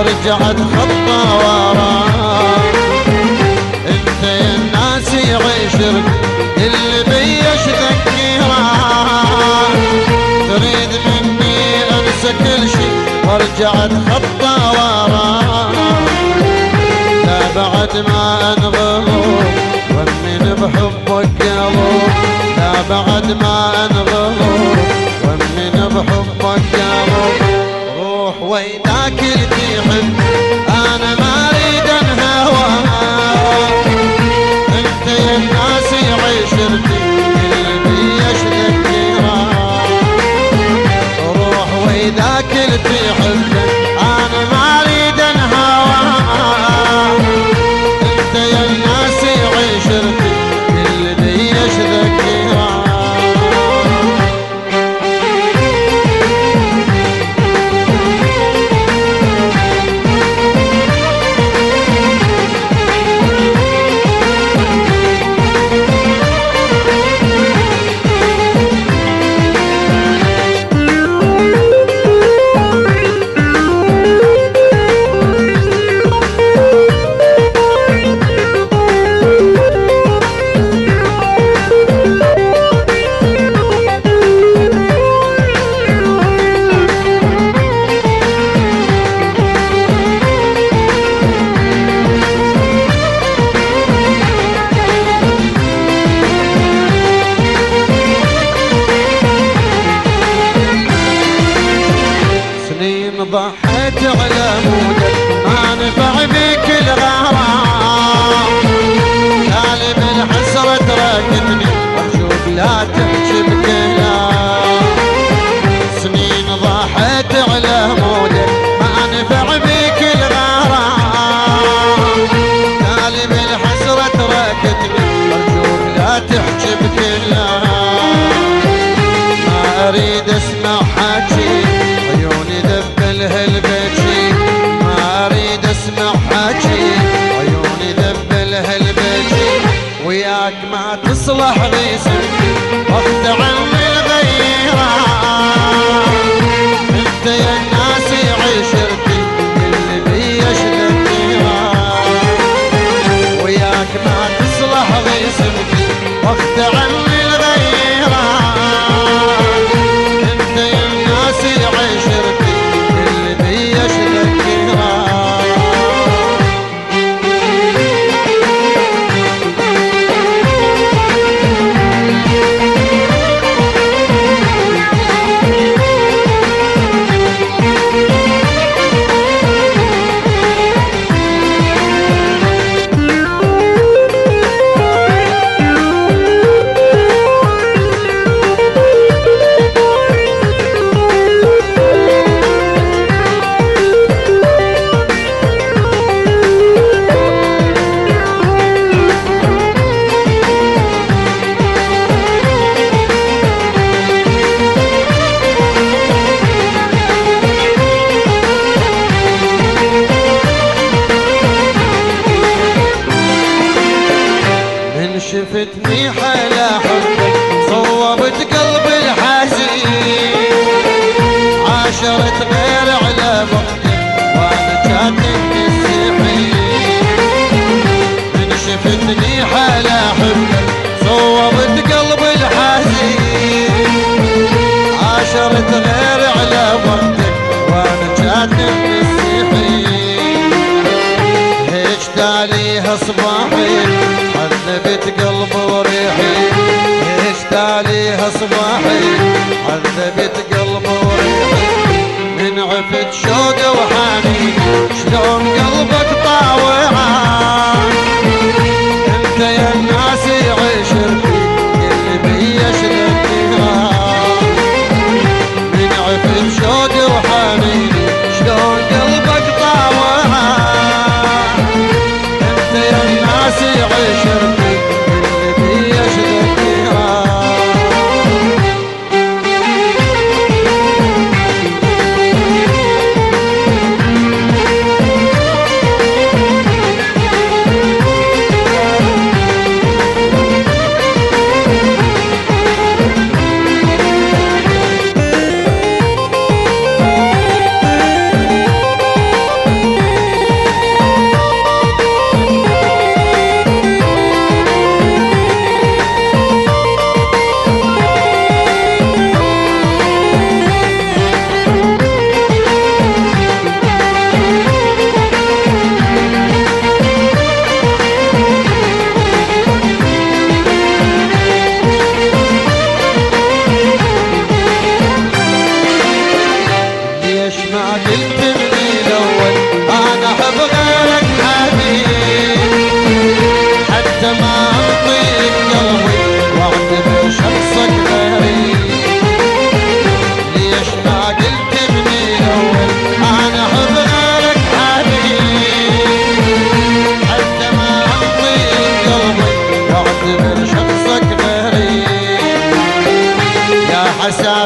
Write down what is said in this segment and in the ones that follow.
ورجعت خطة ورا انت يا الناس يعيشك اللي بيش ذكيرا تريد مني انسى كل شي ورجعت خطة ورا لا بعد ما انغلو ومن بحبك يا لا بعد ما انغلو ذاك اللي تحبه عيوني دبلها البجي وياك ما تصلح نسيت وقت عمي الغيرة. أنت يا ناسي عشرتي اللي بيش شدتيها وياك ما تصلح نسيت وقت عمي شفتني حلا حب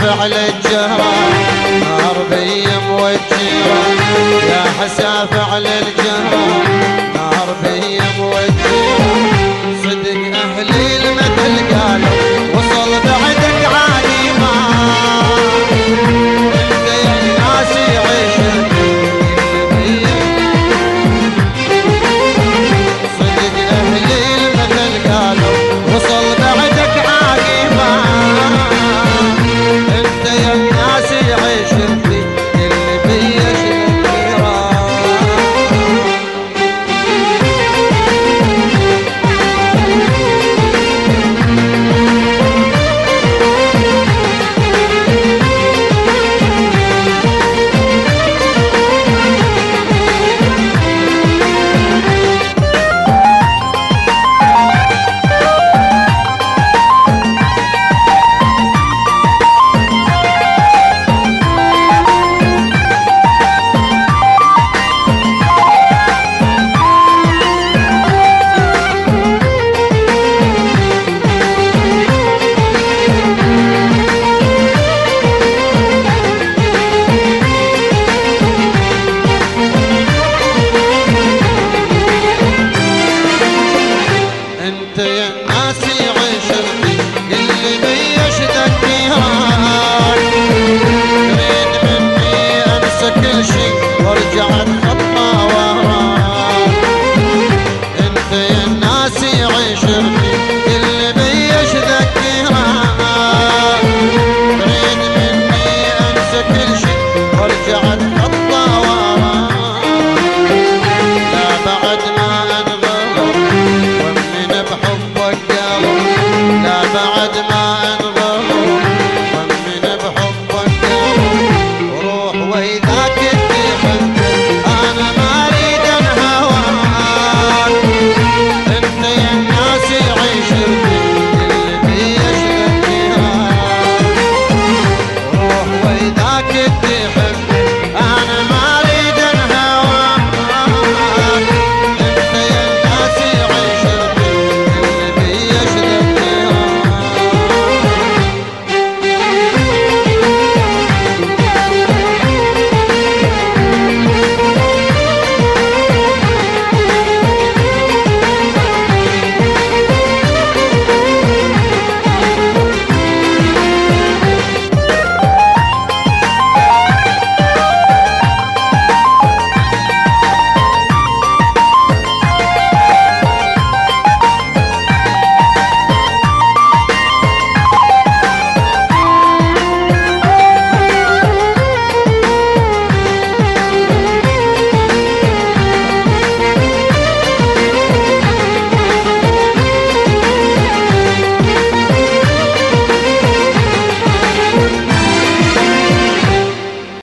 حساف أنت يا ناسي عشرتي اللي بيشدك فيها. تريد مني انسى كل شي وارجع